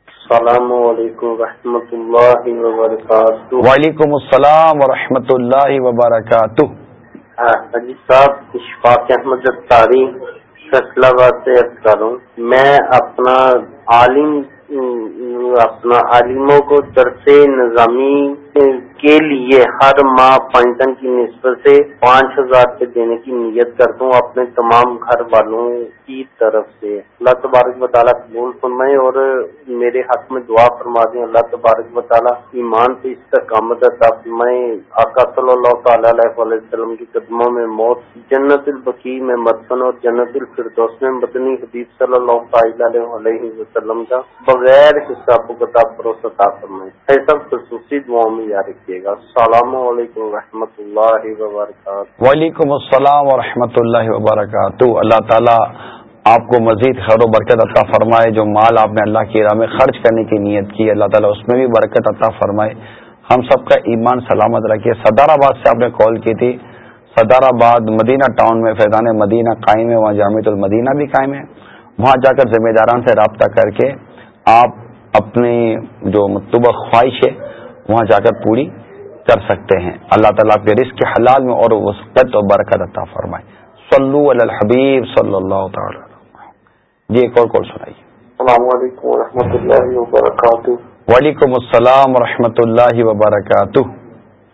السلام علیکم ورحمۃ اللہ وبرکاتہ۔ وعلیکم السلام ورحمۃ اللہ وبرکاتہ۔ حجی صاحب اشفاق احمد سے کروں میں اپنا عالم اپنا عالموں کو درس نظامی کے لیے ہر ماہ پنجن کی نسبت سے پانچ ہزار روپے دینے کی نیت کرتا ہوں اپنے تمام گھر والوں کی طرف سے۔ اللہ تبارک تعالیٰ قبول فرمائے اور میرے حق میں دعا فرما دیں۔ اللہ تبارک تعالیٰ ایمان پہ استقامت عطا فرمائے۔ آقا صلی اللہ تعالیٰ علیہ وسلم کی قدموں میں موت، جنت البقی میں مدفن اور جنت الفردوس میں مدنی حبیب صلی اللہ تعالیٰ علیہ وسلم کا بغیر حساب و کتاب پروس عطا فرمائے۔ ایسا خصوصی دعاؤں میں یاد رکھیے گا۔ السلام علیکم و اللہ وبرکاتہ۔ وعلیکم السلام و اللہ وبرکاتہ۔ اللہ تعالیٰ آپ کو مزید خیر و برکت عطا فرمائے، جو مال آپ نے اللہ کی راہ میں خرچ کرنے کی نیت کی، اللہ تعالیٰ اس میں بھی برکت عطا فرمائے۔ ہم سب کا ایمان سلامت رکھیے صدار آباد سے آپ نے کال کی تھی۔ صدار آباد مدینہ ٹاؤن میں، فیضان مدینہ قائم ہے، وہاں جامع المدینہ بھی قائم ہے۔ وہاں جا کر ذمہ داران سے رابطہ کر کے آپ اپنی جو مطلوبہ خواہش ہے وہاں جا کر پوری کر سکتے ہیں۔ اللہ تعالیٰ کے رزق کے حلال میں اور وسعت و برکت عطا فرمائے۔ صلو علی الحبیب صلی اللہ تعالی جی ایک اور کال سنائیے۔ السلام علیکم ورحمۃ اللہ وبرکاتہ۔ وعلیکم السلام ورحمۃ اللہ وبرکاتہ۔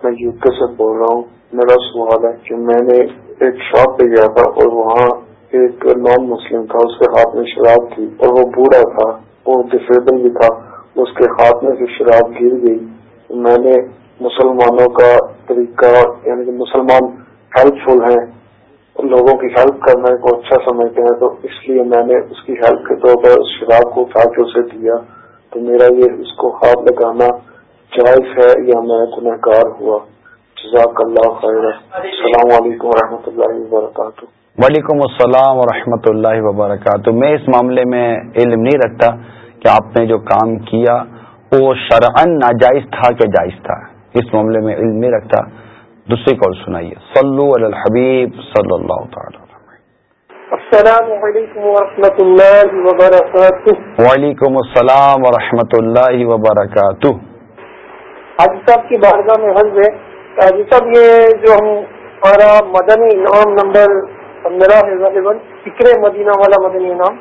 میں یو کے سے بول رہا ہوں۔ میرا سوال ہے کہ میں نے ایک شاپ پہ گیا تھا اور وہاں ایک نان مسلم تھا اس کے ہاتھ میں شراب تھی اور وہ بوڑھا تھا وہ ڈسیبل بھی تھا۔ اس کے ہاتھ میں سے شراب گر گئی۔ میں نے مسلمانوں کا طریقہ یعنی کہ مسلمان ہیلپ فل ہیں، لوگوں کی ہیلپ کرنے کو اچھا سمجھتے ہیں، تو اس لیے میں نے اس کی ہیلپ کے طور پر اس شراب کو اٹھا کے اسے دیا۔ تو میرا یہ اس کو ہاتھ لگانا جائز ہے یا میں گنہ گار ہوا؟ جزاک اللہ خیر السلام علیکم و رحمۃ اللہ وبرکاتہ۔ وعلیکم السلام و رحمۃ اللہ وبرکاتہ۔ میں اس معاملے میں علم نہیں رکھتا کہ آپ نے جو کام کیا وہ شرعن ناجائز تھا کہ جائز تھا۔ اس معاملے میں علم نہیں رکھتا۔ دوسری کال سنائیے۔ صلو علی الحبیب صلی اللہ تعالی السلام علیکم ورحمۃ اللہ وبرکاتہ۔ وعلیکم السلام ورحمۃ اللہ وبرکاتہ۔ حاجی صاحب کی بارگاہ میں حل ہے۔ حاجی صاحب یہ جو ہم ہمارا مدنی انعام نمبر پندرہ ہے غالباً فکر مدینہ والا مدنی انعام۔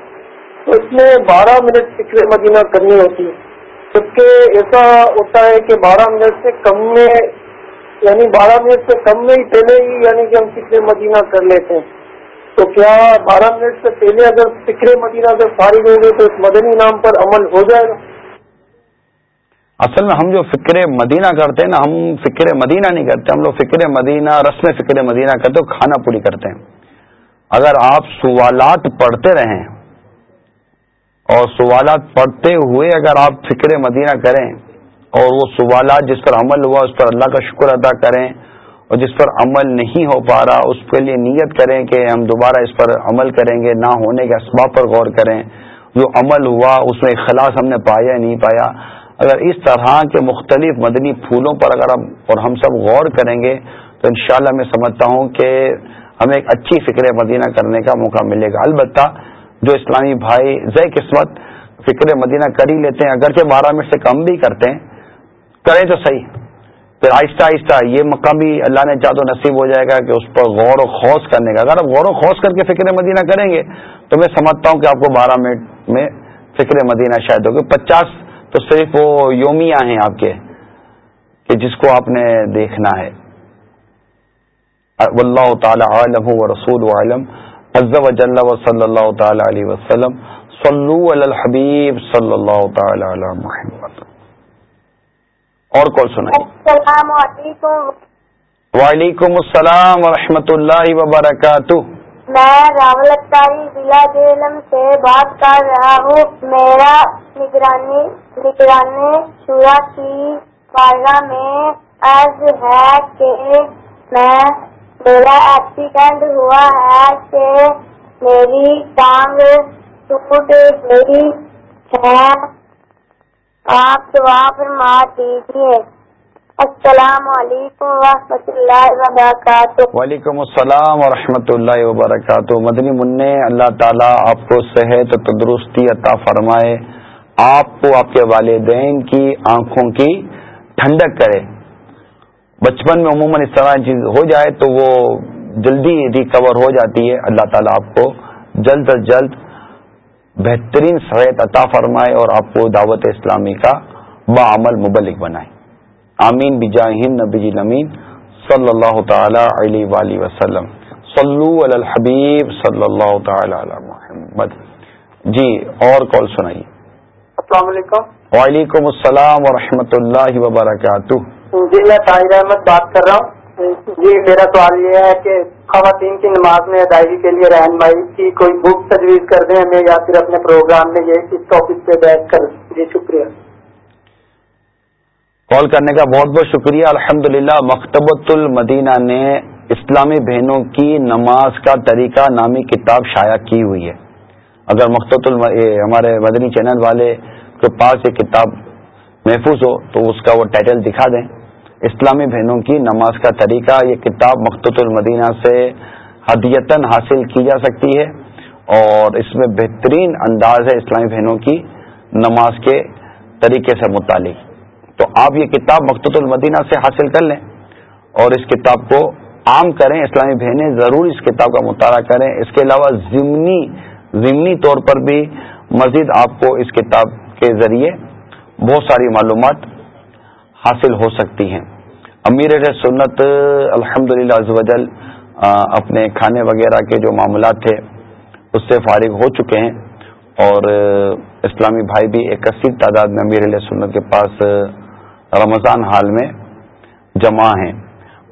تو اس میں بارہ منٹ فکر مدینہ کرنی ہوتی ہے۔ جبکہ ایسا ہوتا ہے کہ بارہ منٹ سے کم میں یعنی بارہ منٹ سے کم میں ہی پہلے ہی یعنی کہ ہم فکر مدینہ کر لیتے ہیں۔ تو کیا بارہ منٹ سے پہلے اگر فکر مدینہ سے فارغ ہوں گے تو اس مدنی نام پر عمل ہو جائے گا۔ اصل میں ہم جو فکر مدینہ کرتے ہیں نا، ہم فکر مدینہ نہیں کرتے، ہم لوگ فکر مدینہ، رسم فکر مدینہ کرتے کھانا پوری کرتے ہیں۔ اگر آپ سوالات پڑھتے رہیں اور سوالات پڑھتے ہوئے اگر آپ فکر مدینہ کریں اور وہ سوالات جس پر عمل ہوا اس پر اللہ کا شکر ادا کریں اور جس پر عمل نہیں ہو پا رہا، اس کے لیے نیت کریں کہ ہم دوبارہ اس پر عمل کریں گے، نہ ہونے کے اسباب پر غور کریں۔ جو عمل ہوا، اس میں اخلاص ہم نے پایا نہیں پایا۔ اگر اس طرح کے مختلف مدنی پھولوں پر اگر ہم اور ہم سب غور کریں گے، تو انشاءاللہ میں سمجھتا ہوں کہ ہمیں ایک اچھی فکر مدینہ کرنے کا موقع ملے گا۔ البتہ جو اسلامی بھائی زے قسمت فکر مدینہ کر ہی لیتے ہیں، اگرچہ بارہ منٹ سے کم بھی کرتے ہیں، کریں تو صحیح۔ پھر آہستہ آہستہ یہ مقام بھی اللہ نے چاہ تو نصیب ہو جائے گا کہ اس پر غور و خوص کرنے کا۔ اگر آپ غور و خوص کر کے فکر مدینہ کریں گے، تو میں سمجھتا ہوں کہ آپ کو بارہ منٹ میں فکر مدینہ شاید ہوگی۔ پچاس تو صرف وہ یومیہ ہیں آپ کے کہ جس کو آپ نے دیکھنا ہے۔ واللہ تعالی عالم و رسول عالم۔ عز و جل و صلی اللہ تعالی علیہ وسلم صلو علی الحبیب صلی اللہ تعالی علی محمد. اور کون سنائیے السلام علیکم. وعلیکم السلام ورحمۃ اللہ وبرکاتہ. میں راول اختاری ضلع جیلم سے بات کر رہا ہوں. میرا نگرانی نگرانی شورا کی بارگاہ میں عرض ہے کہ میں میرا ایکسیڈنٹ ہوا ہے کہ میری ٹانگ ٹوٹ گئی ہے۔ آپ دعا فرما دیجیے السلام علیکم ورحمۃ اللہ وبرکاتہ۔ وعلیکم السلام ورحمۃ اللہ وبرکاتہ۔ مدنی منع، اللہ تعالیٰ آپ کو صحت و تندرستی عطا فرمائے، آپ کو آپ کے والدین کی آنکھوں کی ٹھنڈک کرے۔ بچپن میں عموماً اس طرح چیز ہو جائے تو وہ جلدی ریکور ہو جاتی ہے۔ اللہ تعالیٰ آپ کو جلد از جلد بہترین صحت عطا فرمائے اور آپ کو دعوت اسلامی کا بعمل مبلک بنائے۔ آمین۔ بجاہین نبی نمین۔ صلی اللہ تعالی علیہ وآلہ وسلم۔ صلو علی الحبیب صلی اللہ تعالی علی محمد۔ جی اور کال سنائیے۔ السلام علیکم۔ وعلیکم السلام ورحمۃ اللہ وبرکاتہ۔ جی میں طاہر احمد بات کر رہا ہوں۔ جی میرا سوال یہ ہے کہ خواتین کی نماز میں ادائیگی کے لیے رہنمائی کی کوئی بک تجویز کر دیں ہمیں یا پھر اپنے پروگرام میں یہ اس ٹاپک پہ بیٹھ کر۔ جی شکریہ۔ کال کرنے کا بہت بہت شکریہ۔ الحمد للہ مکتبۃ المدینہ نے اسلامی بہنوں کی نماز کا طریقہ نامی کتاب شائع کی ہوئی ہے۔ اگر مکتبۃ الم... ہمارے مدنی چینل والے کے پاس یہ کتاب محفوظ ہو تو اس کا وہ ٹائٹل دکھا دیں۔ اسلامی بہنوں کی نماز کا طریقہ، یہ کتاب مختص المدینہ سے ہدیتاً حاصل کی جا سکتی ہے اور اس میں بہترین انداز ہے اسلامی بہنوں کی نماز کے طریقے سے متعلق۔ تو آپ یہ کتاب مختص المدینہ سے حاصل کر لیں اور اس کتاب کو عام کریں، اسلامی بہنیں ضرور اس کتاب کا مطالعہ کریں۔ اس کے علاوہ ضمنی ضمنی طور پر بھی مزید آپ کو اس کتاب کے ذریعے بہت ساری معلومات حاصل ہو سکتی ہیں۔ امیر سنت الحمد للہ اپنے کھانے وغیرہ کے جو معاملات تھے، اس سے فارغ ہو چکے ہیں۔ اور اسلامی بھائی بھی ایک کثیر تعداد میں امیر علیہ سنت کے پاس رمضان حال میں جمع ہیں۔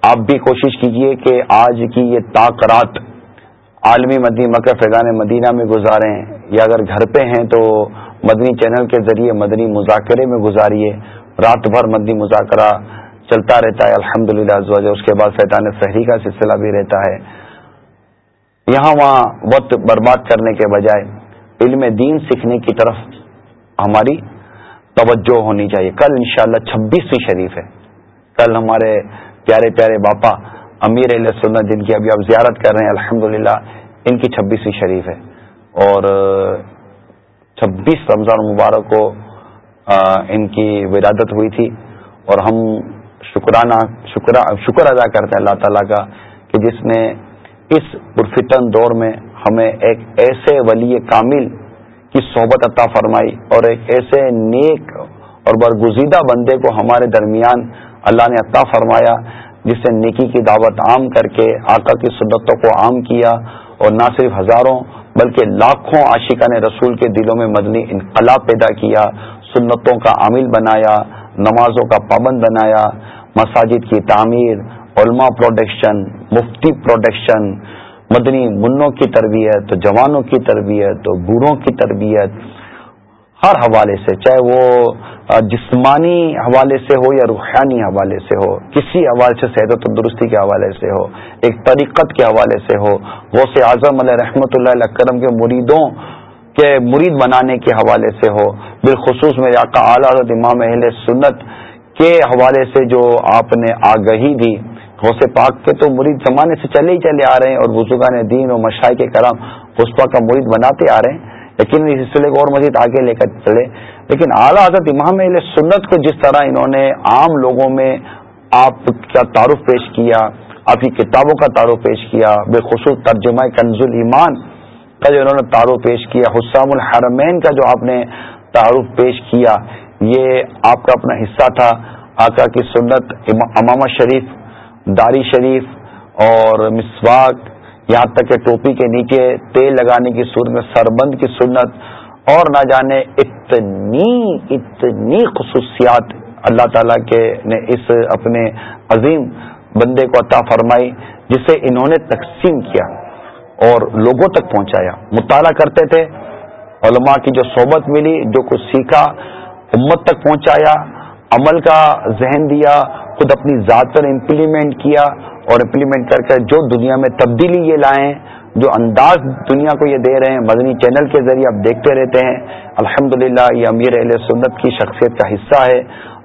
آپ بھی کوشش کیجیے کہ آج کی یہ تاکرات عالمی مدنی مکہ فیضان مدینہ میں گزاریں۔ یا اگر گھر پہ ہیں تو مدنی چینل کے ذریعے مدنی مذاکرے میں گزاریے۔ رات بھر مدنی مذاکرہ چلتا رہتا ہے الحمد للہ اس کے بعد فیضان سحری کا سلسلہ بھی رہتا ہے۔ یہاں وہاں وقت برباد کرنے کے بجائے علم دین سیکھنے کی طرف ہماری توجہ ہونی چاہیے۔ کل انشاءاللہ شاء چھبیسویں شریف ہے۔ کل ہمارے پیارے پیارے باپا امیر علیہ سنت جن کی ابھی آپ زیارت کر رہے ہیں الحمد ان کی چھبیسویں شریف ہے۔ اور چھبیس رمضان مبارک کو ان کی ولادت ہوئی تھی۔ اور ہم شکرانہ شکر شکر ادا کرتے ہیں اللہ تعالیٰ کا کہ جس نے اس پرفتن دور میں ہمیں ایک ایسے ولی کامل کی صحبت عطا فرمائی اور ایک ایسے نیک اور برگزیدہ بندے کو ہمارے درمیان اللہ نے عطا فرمایا، جس نے نیکی کی دعوت عام کر کے، آقا کی سنتوں کو عام کیا اور نہ صرف ہزاروں بلکہ لاکھوں عاشقہ نے رسول کے دلوں میں مدنی انقلاب پیدا کیا، سنتوں کا عامل بنایا نمازوں کا پابند بنایا، مساجد کی تعمیر، علماء پروڈکشن مفتی پروڈکشن مدنی منوں کی تربیت، جوانوں کی تربیت، بوڑھوں کی تربیت، ہر حوالے سے، چاہے وہ جسمانی حوالے سے ہو یا روحانی حوالے سے ہو، کسی حوالے سے صحت و تندرستی کے حوالے سے ہو، ایک طریقت کے حوالے سے ہو، وہ سے اعظم علیہ رحمۃ اللہ علیہ کرم کے مریدوں کے مرید بنانے کے حوالے سے ہو، بالخصوص میں آقا اعلیٰ امام اہل سنت کے حوالے سے جو آپ نے آگہی دی۔ غوث پاک کے تو مرید زمانے سے چلے ہی چلے آ رہے ہیں اور بزرگان دین اور مشائی کے کرام غسپا کا مرید بناتے آ رہے ہیں۔ لیکن اس سلسلے کو اور مزید آگے لے کر چلے۔ لیکن اعلیٰ حضرت امام اہل سنت کو جس طرح انہوں نے عام لوگوں میں آپ کا تعارف پیش کیا، آپ کی کتابوں کا تعارف پیش کیا، بالخصوص ترجمہ کنز ایمان کا جو انہوں نے تعارف پیش کیا، حسام الحرمین کا جو آپ نے تعارف پیش کیا، یہ آپ کا اپنا حصہ تھا۔ آقا کی سنت امامہ شریف، داری شریف اور مسواک، یہاں تک کہ ٹوپی کے نیچے تیل لگانے کی صورت میں سربند کی سنت اور نہ جانے اتنی اتنی خصوصیات اللہ تعالی کے نے اس اپنے عظیم بندے کو عطا فرمائی، جسے انہوں نے تقسیم کیا۔ اور لوگوں تک پہنچایا۔ مطالعہ کرتے تھے۔ علماء کی جو صحبت ملی، جو کچھ سیکھا، امت تک پہنچایا، عمل کا ذہن دیا، خود اپنی ذات پر امپلیمنٹ کیا اور امپلیمنٹ کر کر جو دنیا میں تبدیلی یہ لائیں جو انداز دنیا کو یہ دے رہے ہیں، مدنی چینل کے ذریعے آپ دیکھتے رہتے ہیں۔ الحمد یہ امیر علیہ سنت کی شخصیت کا حصہ ہے۔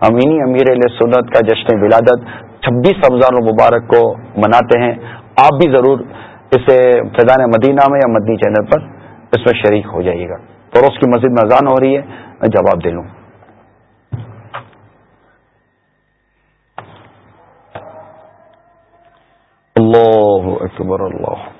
امینی امیر علیہ سنت کا جشن ولادت چھبیس رمضان المبارک کو مناتے ہیں۔ آپ بھی ضرور اسے فیضان مدینہ میں یا مدنی چینل پر اس میں شریک ہو جائیے گا۔ پڑوس کی مسجد میں اذان ہو رہی ہے، میں جواب دے لوں۔ اللہ اکبر، اللہ۔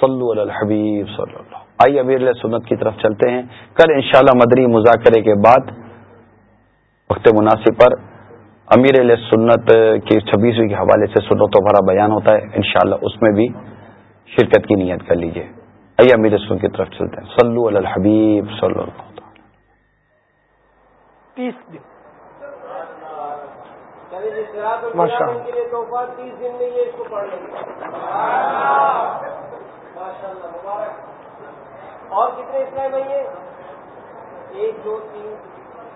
صلو علی الحبیب صلی اللہ. آئیے ابیر سنت کی طرف چلتے ہیں. کل انشاءاللہ مدری مذاکرے کے بعد وقت مناسب پر امیر علیہ سنت کی چھبیسویں کے حوالے سے سنتوں بھرا بیان ہوتا ہے. انشاءاللہ اس میں بھی شرکت کی نیت کر لیجیے. آئیے امیر سنت کی طرف چلتے ہیں. صلو علی الحبیب صلی اللہ تیس دن. ماشاء اور کتنے اسلام بھائی ایک دو تین۔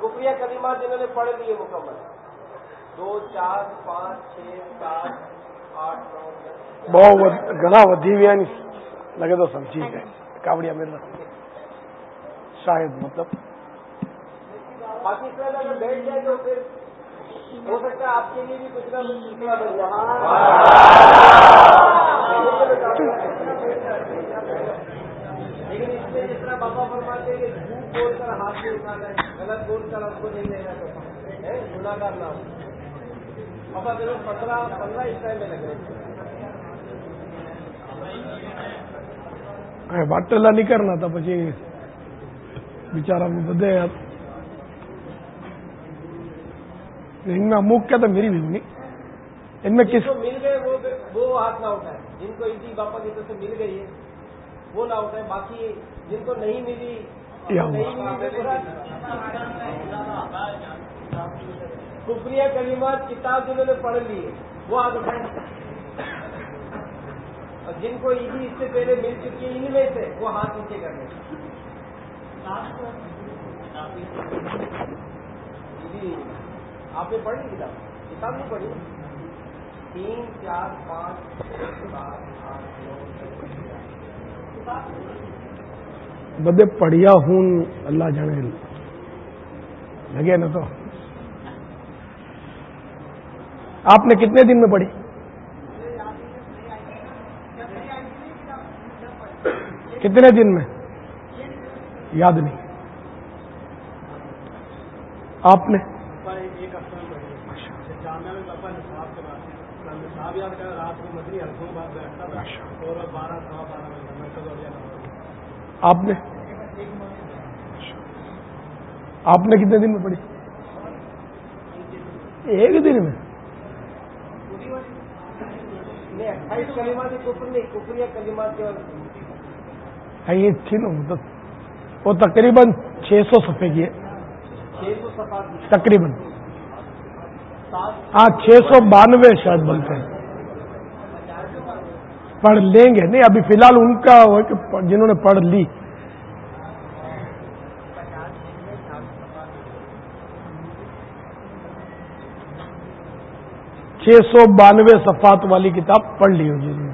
گفریہ کلیمات جنہوں نے پڑھ لیے مکمل۔ دو چار پانچ چھ سات آٹھ نو بہت گنا ودی بھی لگے تو سب ٹھیک ہے۔ کاوڑیا میرا شاید مطلب۔ باقی بیٹھ جائے تو پھر ہو سکتا ہے آپ کے لیے بھی کچھ نہ کچھ سیکھنا بن جائے۔ ہاں۔ لیکن اس میں جس طرح بابا فرماتے ہیں کہ جھوٹ بول کر ہاتھ سے اٹھانا ہے، غلط بول کر ہم کو نہیں لینا تو گناہ کر نہ بابا ضرور پندرہ پندرہ اس ٹائم میں لگ رہے باٹلا نہیں کرنا تھا پچی بچارا بدے ان میں اموک کیا تو میری بھی نہیں۔ ان میں کس مل گئے وہ ہاتھ نہ اٹھائے۔ جن کو عیدی باپا کی طرف سے مل گئی ہے وہ نہ اٹھائے۔ باقی جن کو نہیں ملی کپریہ کلیمات کتاب جنہوں نے پڑھ لی ہے وہ آگے اور جن کو عیدی اس سے پہلے مل چکی ہے ان میں سے وہ ہاتھ نیچے کر لیں آپ نے پڑھ لی کتاب؟ کتاب نہیں پڑھی؟ تین، چار، پانچ سات، آٹھ، نو بدے پڑھیا ہوں اللہ جانے۔ لگے نا تو۔ آپ نے کتنے دن میں پڑھی؟ کتنے دن میں؟ یاد نہیں۔ آپ نے؟ آپ نے؟ آپ نے کتنے دن میں پڑھی؟ ایک دن میں؟ کے یہ تھی نا مطلب وہ تقریباً چھ سو صفحے کی ہے۔ تقریباً۔ ہاں چھ سو بانوے شاید بنتے ہیں۔ پڑھ لیں گے نہیں ابھی فی الحال ان کا کہ جنہوں نے پڑھ لی۔ چھ سو بانوے صفات والی کتاب پڑھ لی ہو جنہوں نے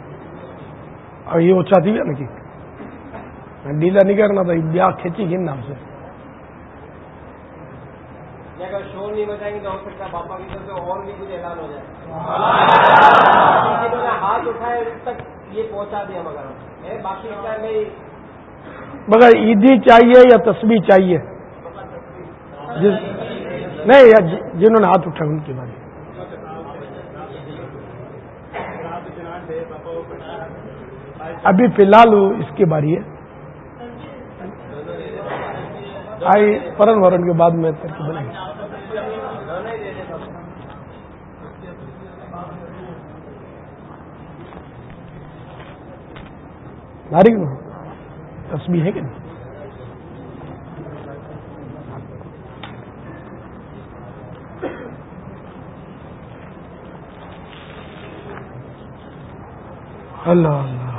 اور یہ چاہتی ہے نا کہ ڈیلا نہیں کرنا تھا بیاہ کھینچی گی نام سے۔ اگر شور نہیں بچائیں گے تو ہو سکتا باپا کی طرف سے اور بھی کچھ اعلان ہو جائے۔ [laughs] ہاتھ اٹھائے تک یہ پہنچا دیا مگر باقی میں مگر عیدی چاہیے یا تسبیح چاہیے؟ نہیں یا جنہوں نے ہاتھ اٹھائے ان کی بات ابھی فی الحال اس کی باری ہے۔ آئی پرن ورن کے بعد میں ترکی بنے گی ناری تسبیح ہے کہ نہیں؟ اللہ اللہ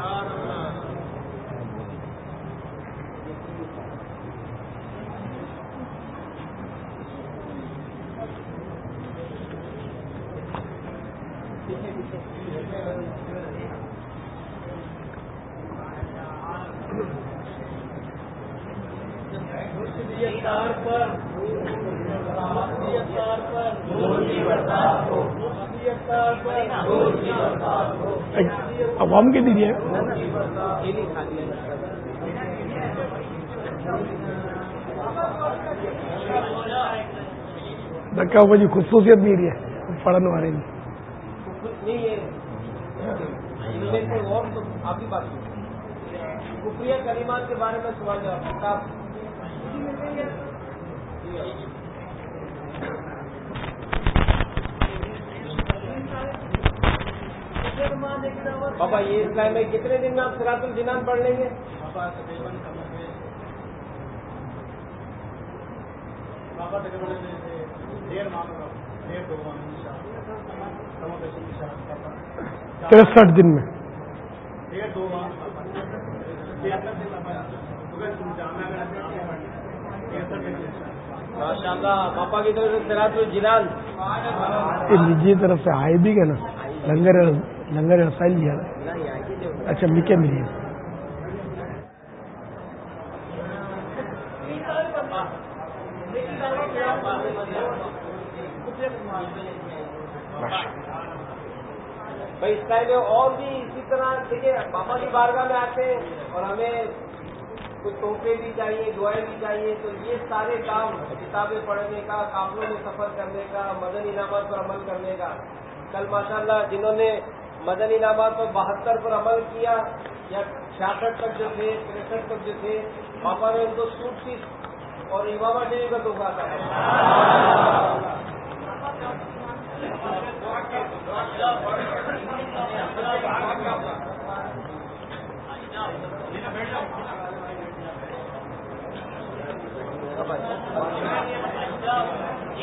عوام کے دیجیے دکا جی خصوصیت نہیں رہی ہے پڑھنے والے آپ کی بات کے بارے میں سوال جواب بابا یہ اسلام میں کتنے دن میں آپ سراط الجنان پڑھ لیں گے؟ تریسٹھ دن میں۔ ماشاء اللہ۔ پاپا کی طرف سے سراط الجنان۔ نجی طرف سے آئے بھی گئے نا لنگر لنگر رسائی لیا اچھا مکے ملی بھائی، اس ٹائم اور بھی اسی طرح دیکھیے پاپا کی جی بارگاہ میں آتے ہیں اور ہمیں کچھ تحفے بھی چاہیے، دعائیں بھی چاہیے۔ تو یہ سارے کام کتابیں پڑھنے کا قابلوں میں سفر کرنے کا مدن انعامات پر عمل کرنے کا۔ کل ماشاءاللہ جنہوں نے مدن انعامات پر بہتر پر عمل کیا، یا چھیاسٹھ تک جو تھے، تریسٹھ تک جو تھے پاپا نے ان کو سوٹ سی اور امامہ شریف کا تحفہ تھا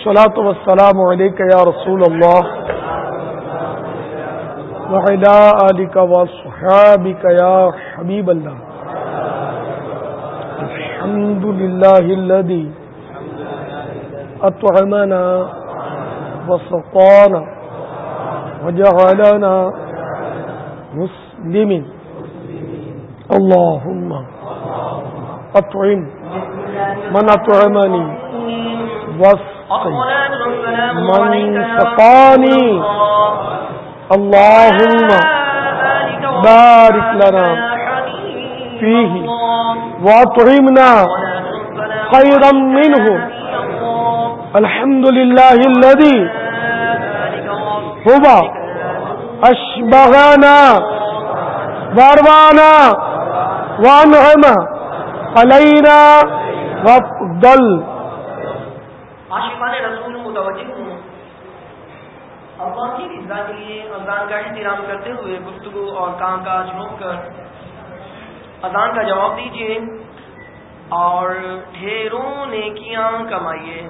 صلاة والسلام عليك يا رسول الله وعلى آلك وصحابك يا حبيب الله. الحمد لله الذي أطعمنا وسقانا وجعلنا مسلمين. اللهم أطعم من أطعمني وسقي من سقاني اللهم بارك لنا فيه وأطعمنا خيرا منه الحمد لله الذي هو أشبغنا واروانا وانعم علينا وافضل عاشقان رسول متوجہ اللہ کی رضا کے لیے اذان کا احترام کرتے ہوئے گفتگو اور کام کاج روک کر اذان کا جواب دیجیے اور ڈھیروں نیکیاں کمائیے۔